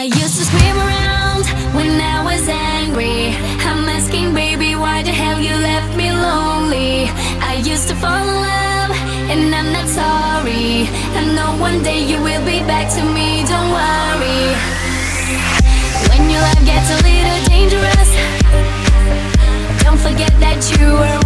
I used to scream around when I was angry. I'm asking, baby, why the hell you left me lonely? I used to fall in love, and I'm not sorry. I know one day you will be back to me, don't worry. When your life gets a little dangerous, don't forget that you were.